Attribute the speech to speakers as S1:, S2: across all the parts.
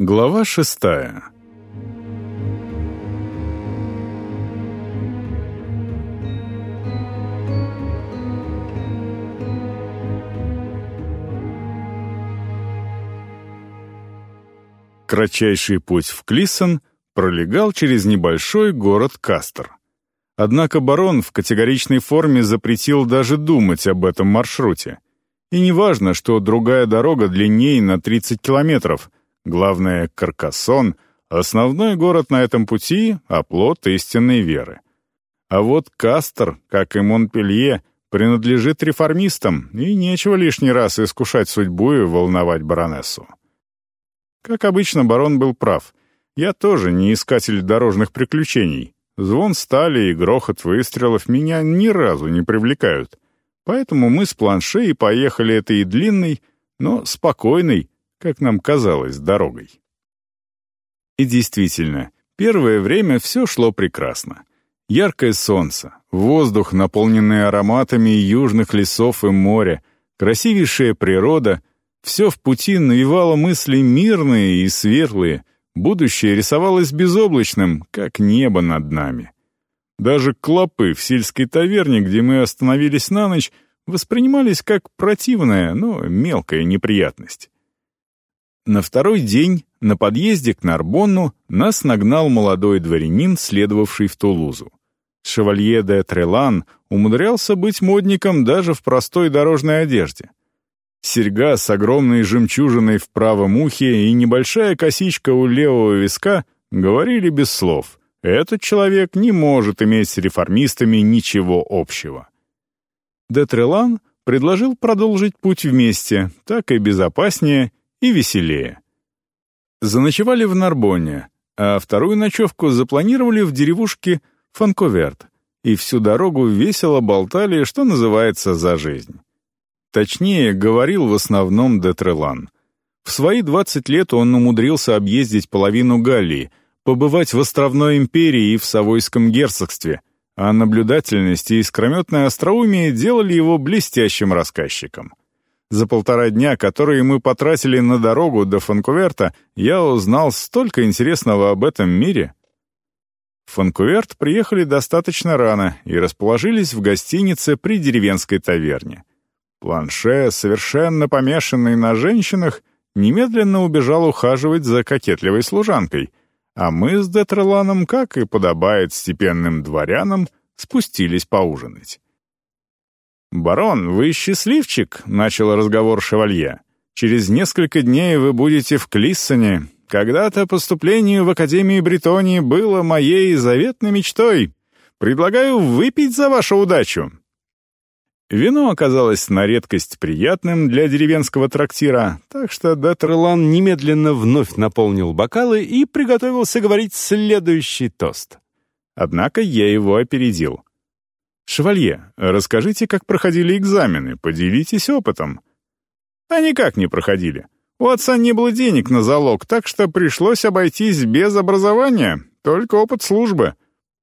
S1: Глава шестая Кратчайший путь в Клисон пролегал через небольшой город Кастер. Однако барон в категоричной форме запретил даже думать об этом маршруте. И неважно, что другая дорога длиннее на 30 километров, главное — Каркасон, основной город на этом пути — оплот истинной веры. А вот Кастер, как и Монпелье, принадлежит реформистам, и нечего лишний раз искушать судьбу и волновать баронессу. Как обычно, барон был прав. Я тоже не искатель дорожных приключений. Звон стали и грохот выстрелов меня ни разу не привлекают. Поэтому мы с планше и поехали этой длинной, но спокойной, как нам казалось, дорогой. И действительно, первое время все шло прекрасно. Яркое солнце, воздух, наполненный ароматами южных лесов и моря, красивейшая природа — все в пути навевало мысли мирные и светлые, будущее рисовалось безоблачным, как небо над нами. Даже клопы в сельской таверне, где мы остановились на ночь, воспринимались как противная, но мелкая неприятность. На второй день на подъезде к Нарбонну нас нагнал молодой дворянин, следовавший в Тулузу. Шевалье де Трелан умудрялся быть модником даже в простой дорожной одежде. Серьга с огромной жемчужиной в правом ухе и небольшая косичка у левого виска говорили без слов. Этот человек не может иметь с реформистами ничего общего. Де Трелан предложил продолжить путь вместе, так и безопаснее и веселее. Заночевали в Нарбонне, а вторую ночевку запланировали в деревушке Фанковерт, и всю дорогу весело болтали, что называется, за жизнь. Точнее, говорил в основном Детрелан. В свои 20 лет он умудрился объездить половину Галлии, побывать в островной империи и в Савойском герцогстве, а наблюдательность и искрометное остроумие делали его блестящим рассказчиком. За полтора дня, которые мы потратили на дорогу до Фанкуверта, я узнал столько интересного об этом мире. В Фанкуверт приехали достаточно рано и расположились в гостинице при деревенской таверне. Планше, совершенно помешанный на женщинах, немедленно убежал ухаживать за кокетливой служанкой, а мы с Детреланом, как и подобает степенным дворянам, спустились поужинать. «Барон, вы счастливчик», — начал разговор шевалье. «Через несколько дней вы будете в Клиссоне. Когда-то поступление в Академию Бретонии было моей заветной мечтой. Предлагаю выпить за вашу удачу. Вино оказалось на редкость приятным для деревенского трактира, так что Датерлан немедленно вновь наполнил бокалы и приготовился говорить следующий тост. Однако я его опередил. «Шевалье, расскажите, как проходили экзамены, поделитесь опытом». «А никак не проходили. У отца не было денег на залог, так что пришлось обойтись без образования, только опыт службы.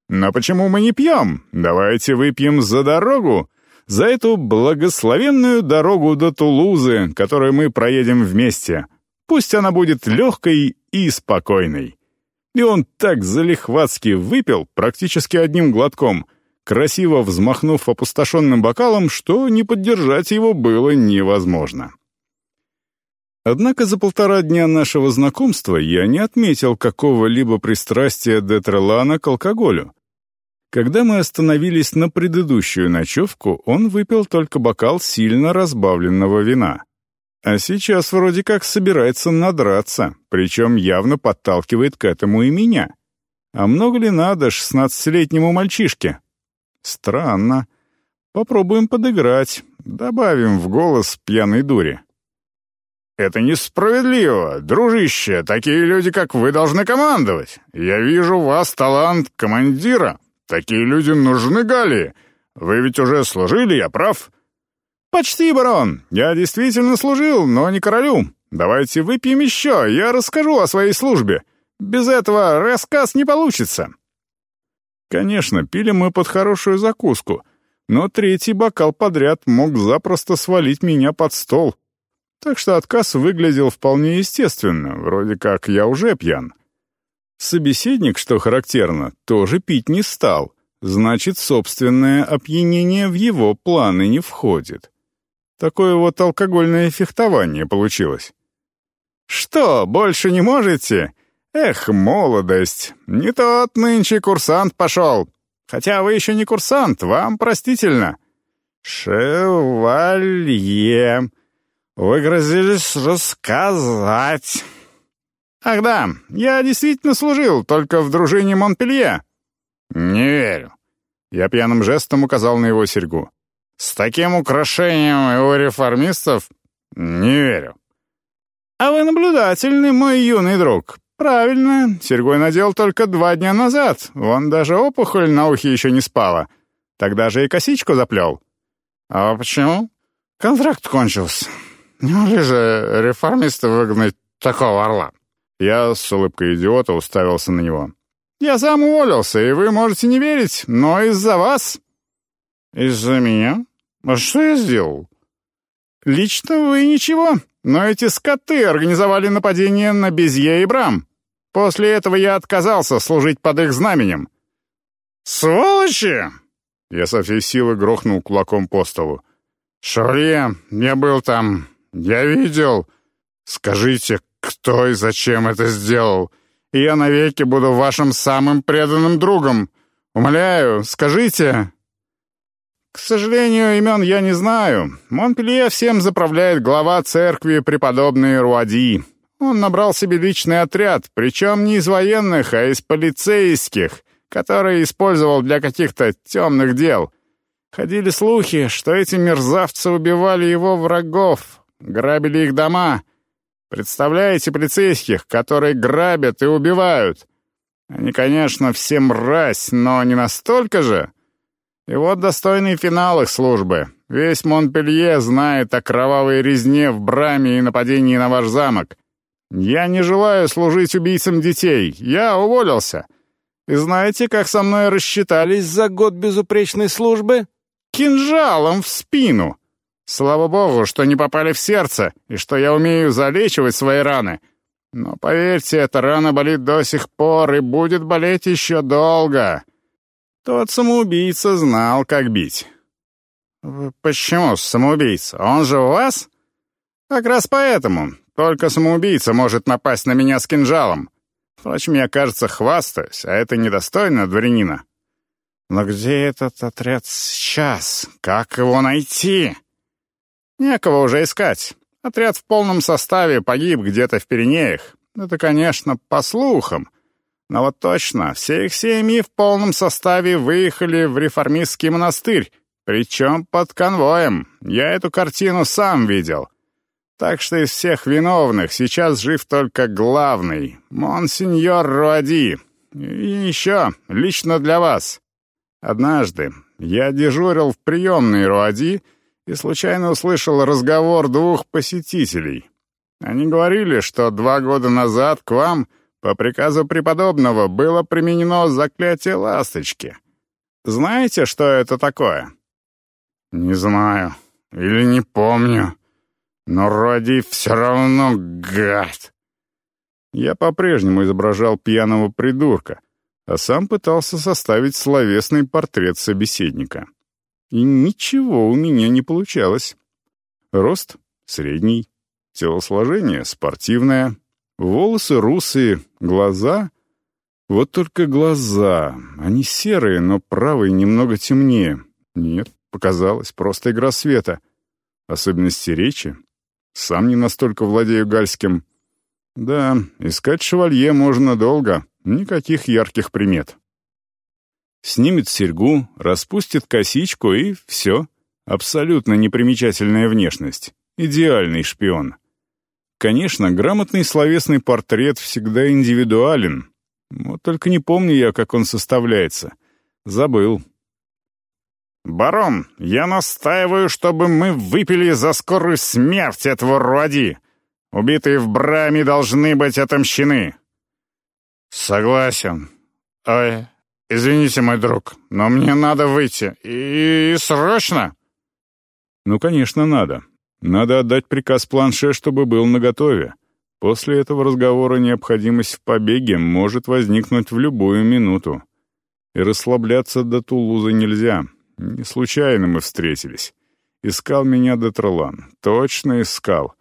S1: Но почему мы не пьем? Давайте выпьем за дорогу» за эту благословенную дорогу до Тулузы, которую мы проедем вместе. Пусть она будет легкой и спокойной». И он так залихватски выпил, практически одним глотком, красиво взмахнув опустошенным бокалом, что не поддержать его было невозможно. Однако за полтора дня нашего знакомства я не отметил какого-либо пристрастия Детрелана к алкоголю. Когда мы остановились на предыдущую ночевку, он выпил только бокал сильно разбавленного вина. А сейчас вроде как собирается надраться, причем явно подталкивает к этому и меня. А много ли надо шестнадцатилетнему мальчишке? Странно. Попробуем подыграть, добавим в голос пьяной дури. «Это несправедливо, дружище, такие люди, как вы, должны командовать. Я вижу у вас талант командира». Такие люди нужны Галии. Вы ведь уже служили, я прав?» «Почти, барон. Я действительно служил, но не королю. Давайте выпьем еще, я расскажу о своей службе. Без этого рассказ не получится». Конечно, пили мы под хорошую закуску, но третий бокал подряд мог запросто свалить меня под стол. Так что отказ выглядел вполне естественно, вроде как я уже пьян. Собеседник, что характерно, тоже пить не стал. Значит, собственное опьянение в его планы не входит. Такое вот алкогольное фехтование получилось. «Что, больше не можете? Эх, молодость! Не тот нынче курсант пошел. Хотя вы еще не курсант, вам простительно. Шевалье. Выгрозились рассказать. Ах да, я действительно служил, только в дружине Монпелье. Не верю. Я пьяным жестом указал на его серьгу. С таким украшением у реформистов не верю. А вы наблюдательный, мой юный друг. Правильно, серьгой надел только два дня назад. Вон даже опухоль на ухе еще не спала. Тогда же и косичку заплел. А почему? Контракт кончился. Не могли же реформисты выгнать такого орла. Я с улыбкой идиота уставился на него. «Я сам уволился, и вы можете не верить, но из-за вас». «Из-за меня? А что я сделал?» «Лично вы ничего, но эти скоты организовали нападение на Безье и Брам. После этого я отказался служить под их знаменем». «Сволочи!» Я со всей силы грохнул кулаком по столу. «Шаврье, я был там, я видел. Скажите, кто и зачем это сделал? И я навеки буду вашим самым преданным другом. Умоляю, скажите!» «К сожалению, имен я не знаю. Монпелье всем заправляет глава церкви преподобный Руади. Он набрал себе личный отряд, причем не из военных, а из полицейских, который использовал для каких-то темных дел. Ходили слухи, что эти мерзавцы убивали его врагов, грабили их дома. Представляете полицейских, которые грабят и убивают? Они, конечно, все мразь, но не настолько же. И вот достойный финал их службы. Весь Монпелье знает о кровавой резне в Браме и нападении на ваш замок. Я не желаю служить убийцам детей. Я уволился. И знаете, как со мной рассчитались за год безупречной службы? Кинжалом в спину. Слава богу, что не попали в сердце, и что я умею залечивать свои раны. Но поверьте, эта рана болит до сих пор и будет болеть еще долго. Тот самоубийца знал, как бить. «Почему самоубийца? Он же у вас?» «Как раз поэтому. Только самоубийца может напасть на меня с кинжалом. Впрочем, я, кажется, хвастаюсь, а это недостойно дворянина. Но где этот отряд сейчас? Как его найти?» Некого уже искать. Отряд в полном составе погиб где-то в Пиренеях. Это, конечно, по слухам. Но вот точно, все их семьи в полном составе выехали в реформистский монастырь, причем под конвоем. Я эту картину сам видел. Так что из всех виновных сейчас жив только главный, монсеньор Руади. И еще, лично для вас. Однажды я дежурил в приемной Руади — и случайно услышал разговор двух посетителей. Они говорили, что два года назад к вам, по приказу преподобного, было применено заклятие ласточки. Знаете, что это такое? Не знаю. Или не помню. Но Роди все равно гад. Я по-прежнему изображал пьяного придурка, а сам пытался составить словесный портрет собеседника. И ничего у меня не получалось. Рост — средний, телосложение — спортивное, волосы русые, глаза... Вот только глаза. Они серые, но правый немного темнее. Нет, показалось, просто игра света. Особенности речи. Сам не настолько владею гальским. Да, искать шевалье можно долго. Никаких ярких примет. Снимет серьгу, распустит косичку и все. Абсолютно непримечательная внешность. Идеальный шпион. Конечно, грамотный словесный портрет всегда индивидуален. Вот только не помню я, как он составляется. Забыл. «Барон, я настаиваю, чтобы мы выпили за скорую смерть этого Руади. Убитые в браме должны быть отомщены». «Согласен. Ой, «Извините, мой друг, но мне надо выйти. И, и срочно!» «Ну, конечно, надо. Надо отдать приказ планше, чтобы был наготове. После этого разговора необходимость в побеге может возникнуть в любую минуту. И расслабляться до Тулузы нельзя. Не случайно мы встретились. Искал меня Детролан. Точно искал.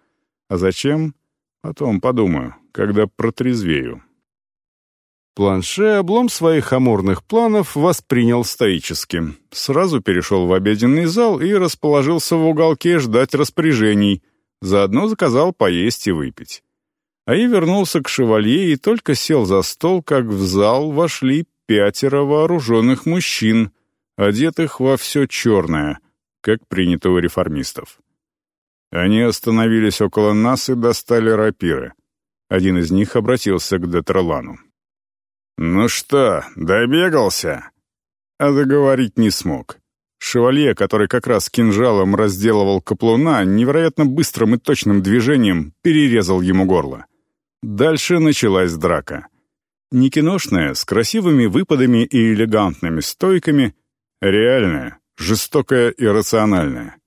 S1: А зачем? Потом подумаю, когда протрезвею. Планше облом своих амурных планов воспринял стоически. Сразу перешел в обеденный зал и расположился в уголке ждать распоряжений. Заодно заказал поесть и выпить. А я вернулся к шевалье и только сел за стол, как в зал вошли пятеро вооруженных мужчин, одетых во все черное, как принято у реформистов. Они остановились около нас и достали рапиры. Один из них обратился к Детролану. «Ну что, добегался?» А договорить не смог. Шевалье, который как раз кинжалом разделывал каплуна, невероятно быстрым и точным движением перерезал ему горло. Дальше началась драка. Не киношная, с красивыми выпадами и элегантными стойками, реальная, жестокая и рациональная.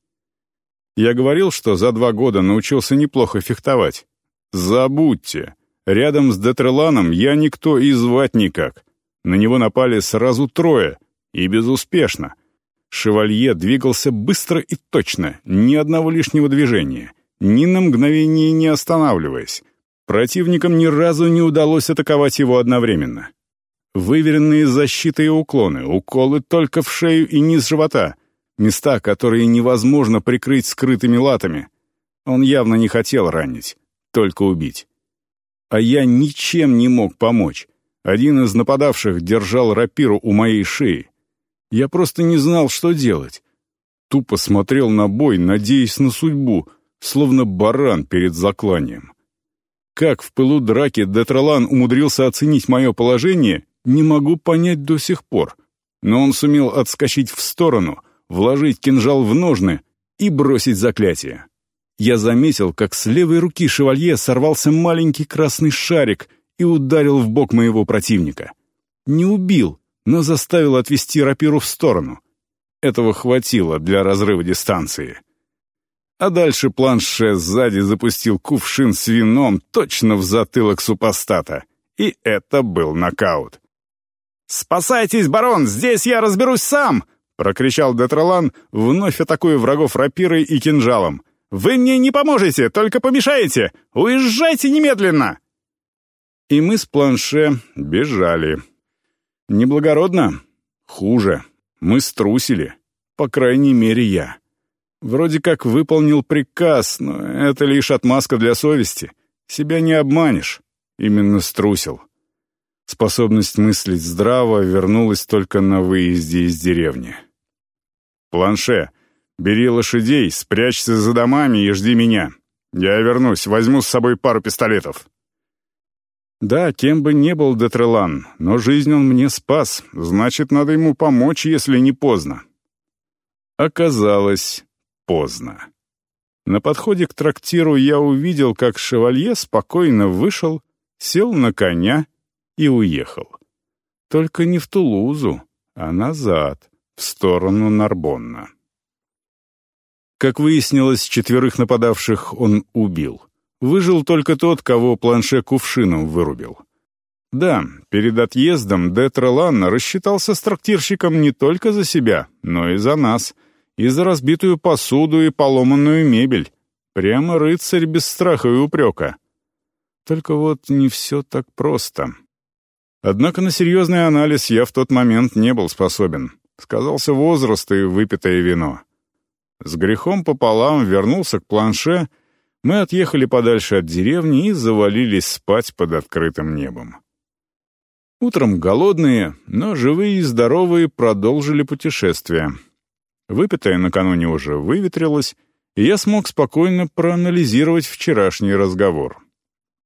S1: Я говорил, что за два года научился неплохо фехтовать. Забудьте. Рядом с Детреланом я никто и звать никак. На него напали сразу трое, и безуспешно. Шевалье двигался быстро и точно, ни одного лишнего движения, ни на мгновение не останавливаясь. Противникам ни разу не удалось атаковать его одновременно. Выверенные защиты и уклоны, уколы только в шею и низ живота, места, которые невозможно прикрыть скрытыми латами. Он явно не хотел ранить, только убить а я ничем не мог помочь. Один из нападавших держал рапиру у моей шеи. Я просто не знал, что делать. Тупо смотрел на бой, надеясь на судьбу, словно баран перед закланием. Как в пылу драки Детролан умудрился оценить мое положение, не могу понять до сих пор. Но он сумел отскочить в сторону, вложить кинжал в ножны и бросить заклятие. Я заметил, как с левой руки шевалье сорвался маленький красный шарик и ударил в бок моего противника. Не убил, но заставил отвести рапиру в сторону. Этого хватило для разрыва дистанции. А дальше планше сзади запустил кувшин с вином точно в затылок супостата. И это был нокаут. «Спасайтесь, барон, здесь я разберусь сам!» — прокричал Детролан, вновь атакуя врагов рапирой и кинжалом. Вы мне не поможете, только помешаете! Уезжайте немедленно!» И мы с планше бежали. Неблагородно? Хуже. Мы струсили. По крайней мере, я. Вроде как выполнил приказ, но это лишь отмазка для совести. Себя не обманешь. Именно струсил. Способность мыслить здраво вернулась только на выезде из деревни. «Планше, Бери лошадей, спрячься за домами и жди меня. Я вернусь, возьму с собой пару пистолетов». Да, кем бы ни был Детрелан, но жизнь он мне спас, значит, надо ему помочь, если не поздно. Оказалось, поздно. На подходе к трактиру я увидел, как шевалье спокойно вышел, сел на коня и уехал. Только не в Тулузу, а назад, в сторону Нарбонна. Как выяснилось, четверых нападавших он убил. Выжил только тот, кого планше кувшином вырубил. Да, перед отъездом Де Треланна рассчитался с трактирщиком не только за себя, но и за нас, и за разбитую посуду и поломанную мебель. Прямо рыцарь без страха и упрека. Только вот не все так просто. Однако на серьезный анализ я в тот момент не был способен. Сказался возраст и выпитое вино. С грехом пополам вернулся к планше, мы отъехали подальше от деревни и завалились спать под открытым небом. Утром голодные, но живые и здоровые продолжили путешествие. Выпитое накануне уже выветрилось, и я смог спокойно проанализировать вчерашний разговор.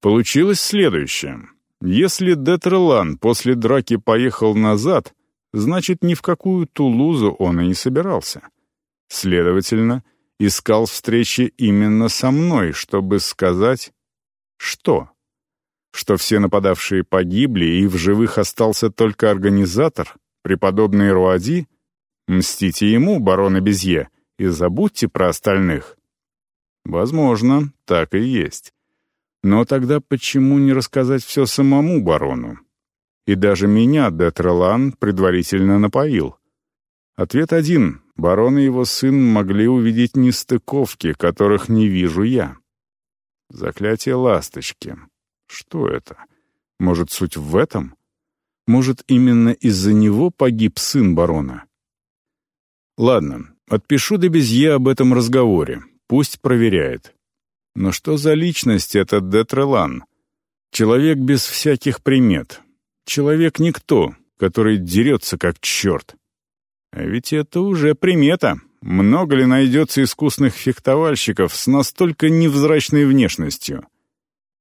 S1: Получилось следующее. Если Детрелан после драки поехал назад, значит, ни в какую Тулузу он и не собирался. Следовательно, искал встречи именно со мной, чтобы сказать... Что? Что все нападавшие погибли, и в живых остался только организатор, преподобный Руади? Мстите ему, барон Безье, и забудьте про остальных. Возможно, так и есть. Но тогда почему не рассказать все самому барону? И даже меня Детрелан предварительно напоил. Ответ один. Барон и его сын могли увидеть нестыковки, которых не вижу я. Заклятие ласточки. Что это? Может, суть в этом? Может, именно из-за него погиб сын барона? Ладно, отпишу до Безье об этом разговоре. Пусть проверяет. Но что за личность этот Детрелан? Человек без всяких примет. Человек-никто, который дерется как черт. А ведь это уже примета. Много ли найдется искусных фехтовальщиков с настолько невзрачной внешностью?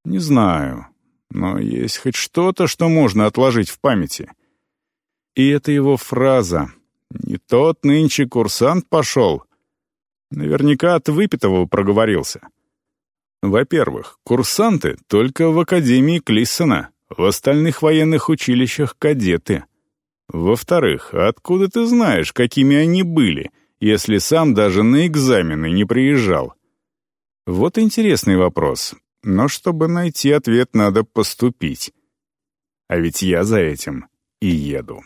S1: Не знаю, но есть хоть что-то, что можно отложить в памяти. И это его фраза «Не тот нынче курсант пошел». Наверняка от выпитого проговорился. Во-первых, курсанты только в Академии Клиссона, в остальных военных училищах кадеты. Во-вторых, откуда ты знаешь, какими они были, если сам даже на экзамены не приезжал? Вот интересный вопрос, но чтобы найти ответ, надо поступить. А ведь я за этим и еду.